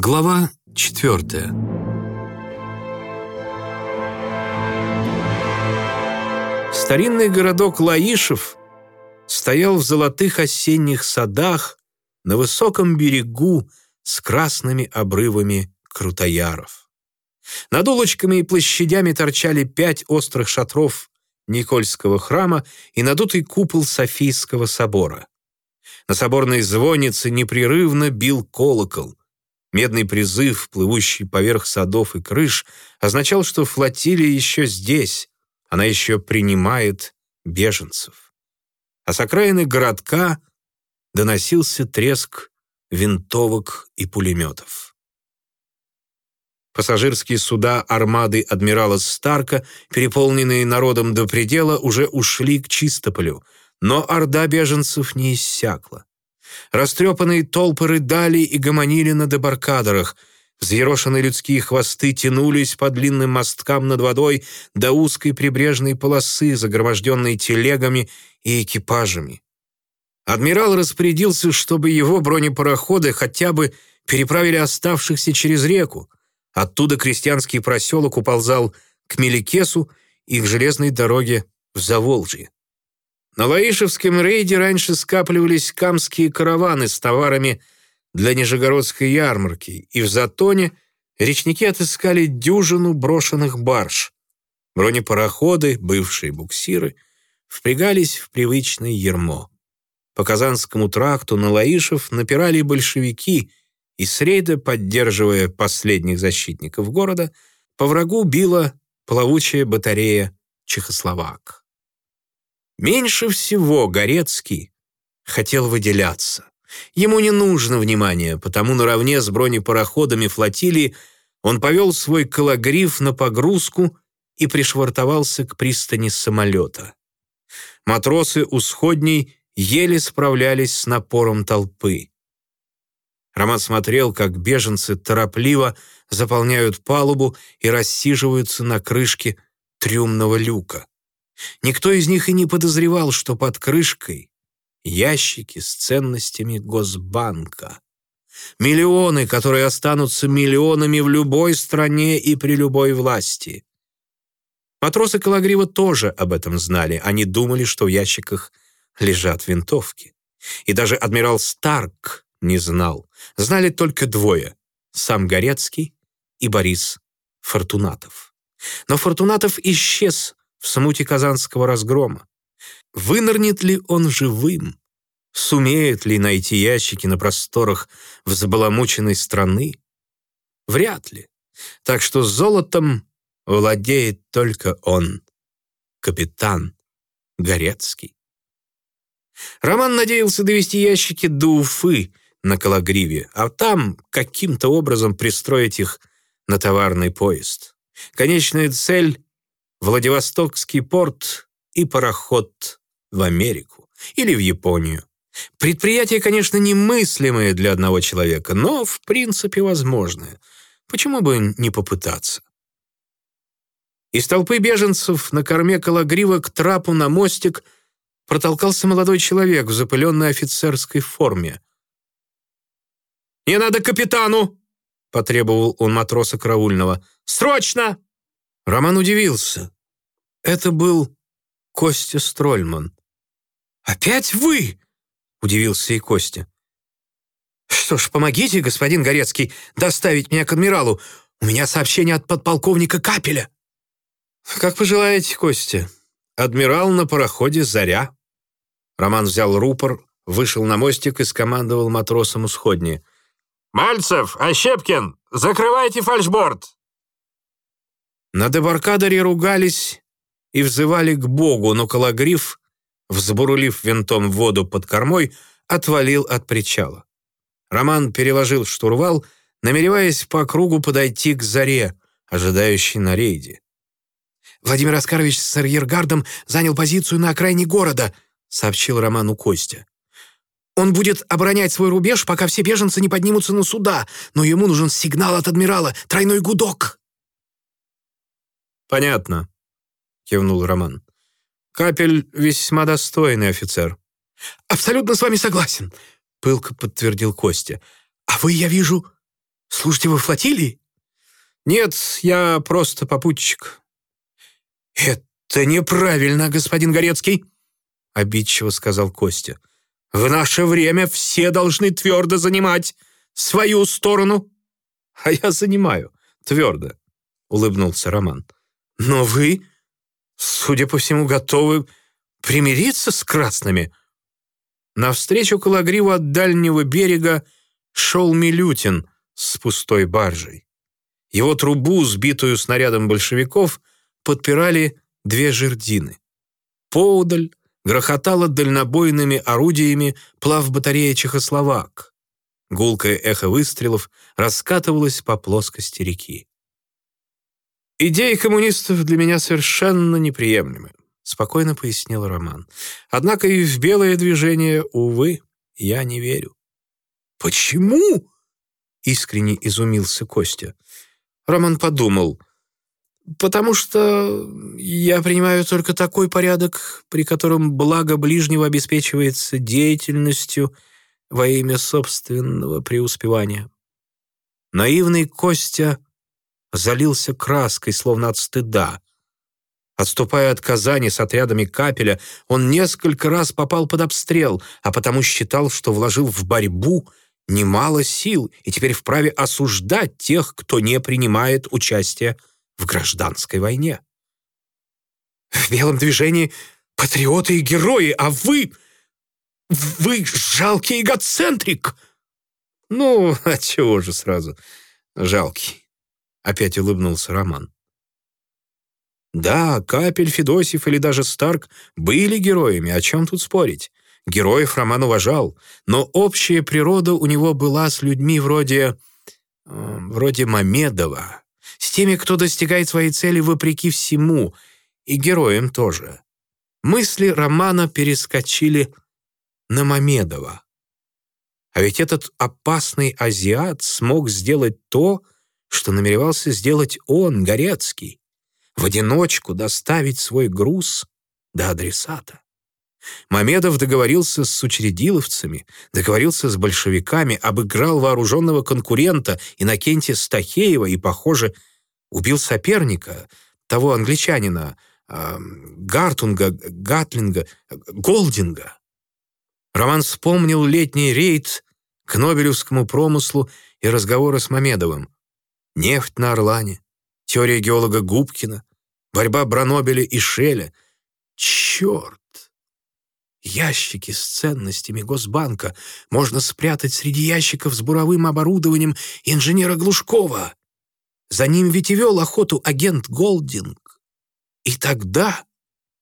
Глава четвертая. Старинный городок Лаишев стоял в золотых осенних садах на высоком берегу с красными обрывами крутояров. Над улочками и площадями торчали пять острых шатров Никольского храма и надутый купол Софийского собора. На соборной звоннице непрерывно бил колокол. Медный призыв, плывущий поверх садов и крыш, означал, что флотилия еще здесь, она еще принимает беженцев. А с окраины городка доносился треск винтовок и пулеметов. Пассажирские суда армады адмирала Старка, переполненные народом до предела, уже ушли к Чистополю, но орда беженцев не иссякла. Растрепанные толпы рыдали и гомонили на дебаркадерах. Взъерошенные людские хвосты тянулись по длинным мосткам над водой до узкой прибрежной полосы, загроможденной телегами и экипажами. Адмирал распорядился, чтобы его бронепароходы хотя бы переправили оставшихся через реку. Оттуда крестьянский проселок уползал к Меликесу и к железной дороге в Заволжье. На Лаишевском рейде раньше скапливались камские караваны с товарами для Нижегородской ярмарки, и в Затоне речники отыскали дюжину брошенных барж. Бронепароходы, бывшие буксиры, впрягались в привычное ермо. По Казанскому тракту на Лаишев напирали большевики, и с рейда, поддерживая последних защитников города, по врагу била плавучая батарея Чехословак. Меньше всего Горецкий хотел выделяться. Ему не нужно внимания, потому наравне с бронепароходами флотилии он повел свой кологриф на погрузку и пришвартовался к пристани самолета. Матросы у сходней еле справлялись с напором толпы. Роман смотрел, как беженцы торопливо заполняют палубу и рассиживаются на крышке трюмного люка. Никто из них и не подозревал, что под крышкой ящики с ценностями Госбанка. Миллионы, которые останутся миллионами в любой стране и при любой власти. Матросы Калагрива тоже об этом знали. Они думали, что в ящиках лежат винтовки. И даже адмирал Старк не знал. Знали только двое — сам Горецкий и Борис Фортунатов. Но Фортунатов исчез в смуте казанского разгрома. Вынырнет ли он живым? Сумеет ли найти ящики на просторах взбаламученной страны? Вряд ли. Так что золотом владеет только он, капитан Горецкий. Роман надеялся довести ящики до Уфы на Калагриве, а там каким-то образом пристроить их на товарный поезд. Конечная цель Владивостокский порт и пароход в Америку или в Японию. Предприятие, конечно, немыслимое для одного человека, но в принципе возможное. Почему бы не попытаться? Из толпы беженцев на корме Калагрива к трапу на мостик протолкался молодой человек в запыленной офицерской форме. «Не надо капитану!» — потребовал он матроса караульного. «Срочно!» Роман удивился. Это был Костя Строльман. «Опять вы?» — удивился и Костя. «Что ж, помогите, господин Горецкий, доставить меня к адмиралу. У меня сообщение от подполковника Капеля». «Как пожелаете, Костя. Адмирал на пароходе «Заря». Роман взял рупор, вышел на мостик и скомандовал матросам у сходни. «Мальцев, Ощепкин, закрывайте фальшборд!» На дебаркадере ругались и взывали к Богу, но Калагриф, взбурлив винтом воду под кормой, отвалил от причала. Роман переложил штурвал, намереваясь по кругу подойти к заре, ожидающей на рейде. «Владимир Оскарович с арьергардом занял позицию на окраине города», сообщил Роману Костя. «Он будет оборонять свой рубеж, пока все беженцы не поднимутся на суда, но ему нужен сигнал от адмирала, тройной гудок». «Понятно», — кивнул Роман. «Капель весьма достойный офицер». «Абсолютно с вами согласен», — пылко подтвердил Костя. «А вы, я вижу, Служите во флотилии?» «Нет, я просто попутчик». «Это неправильно, господин Горецкий», — обидчиво сказал Костя. «В наше время все должны твердо занимать свою сторону». «А я занимаю твердо», — улыбнулся Роман. «Но вы, судя по всему, готовы примириться с красными?» Навстречу Калагриву от дальнего берега шел Милютин с пустой баржей. Его трубу, сбитую снарядом большевиков, подпирали две жердины. Поудаль грохотала дальнобойными орудиями плавбатарея «Чехословак». Гулкое эхо выстрелов раскатывалось по плоскости реки. «Идеи коммунистов для меня совершенно неприемлемы», — спокойно пояснил Роман. «Однако и в белое движение, увы, я не верю». «Почему?» — искренне изумился Костя. Роман подумал. «Потому что я принимаю только такой порядок, при котором благо ближнего обеспечивается деятельностью во имя собственного преуспевания». Наивный Костя залился краской, словно от стыда. Отступая от Казани с отрядами Капеля, он несколько раз попал под обстрел, а потому считал, что вложил в борьбу немало сил и теперь вправе осуждать тех, кто не принимает участие в гражданской войне. В белом движении патриоты и герои, а вы... вы жалкий эгоцентрик!» «Ну, а чего же сразу жалкий?» Опять улыбнулся Роман. Да, Капель, Федосев или даже Старк были героями, о чем тут спорить? Героев Роман уважал, но общая природа у него была с людьми вроде... Э, вроде Мамедова, с теми, кто достигает своей цели вопреки всему, и героям тоже. Мысли Романа перескочили на Мамедова. А ведь этот опасный азиат смог сделать то, что намеревался сделать он, Горецкий, в одиночку доставить свой груз до адресата. Мамедов договорился с учредиловцами, договорился с большевиками, обыграл вооруженного конкурента Иннокентия Стахеева и, похоже, убил соперника, того англичанина, э, Гартунга, Гатлинга, Голдинга. Роман вспомнил летний рейд к Нобелевскому промыслу и разговоры с Мамедовым. Нефть на Орлане, теория геолога Губкина, борьба Бранобеля и Шеля. Черт! Ящики с ценностями Госбанка можно спрятать среди ящиков с буровым оборудованием инженера Глушкова. За ним ведь и вел охоту агент Голдинг. И тогда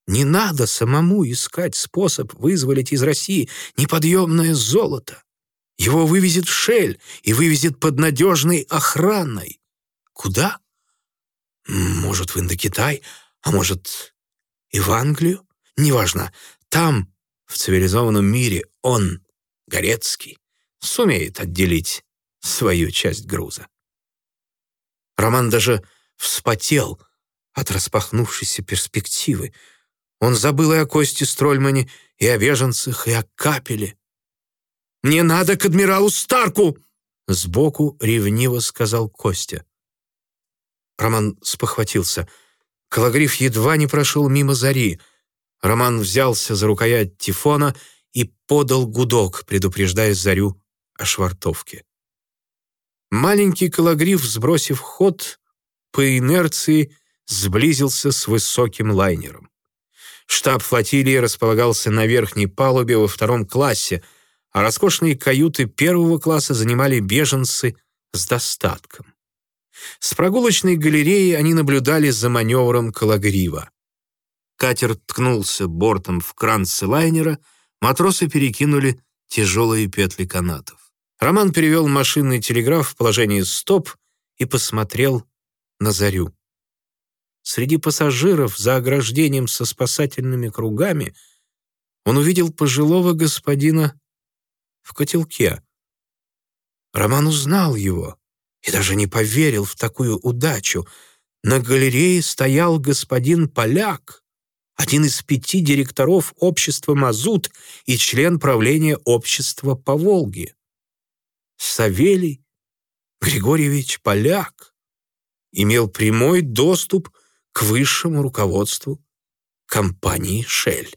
не надо самому искать способ вызволить из России неподъемное золото. Его вывезет Шель и вывезет под надежной охраной. Куда? Может, в Индокитай, а может, и в Англию? Неважно. Там в цивилизованном мире он, Горецкий, сумеет отделить свою часть груза. Роман даже вспотел от распахнувшейся перспективы. Он забыл и о Косте Строльмане, и о беженцах, и о капеле. «Мне надо к адмиралу Старку!» Сбоку ревниво сказал Костя. Роман спохватился. Калагриф едва не прошел мимо зари — Роман взялся за рукоять тифона и подал гудок, предупреждая Зарю о швартовке. Маленький калагриф, сбросив ход, по инерции сблизился с высоким лайнером. Штаб флотилии располагался на верхней палубе во втором классе, а роскошные каюты первого класса занимали беженцы с достатком. С прогулочной галереи они наблюдали за маневром Калагрива. Катер ткнулся бортом в кранцы лайнера, матросы перекинули тяжелые петли канатов. Роман перевел машинный телеграф в положение «стоп» и посмотрел на зарю. Среди пассажиров за ограждением со спасательными кругами он увидел пожилого господина в котелке. Роман узнал его и даже не поверил в такую удачу. На галерее стоял господин Поляк, один из пяти директоров общества «Мазут» и член правления общества по Волге. Савелий Григорьевич поляк, имел прямой доступ к высшему руководству компании «Шель».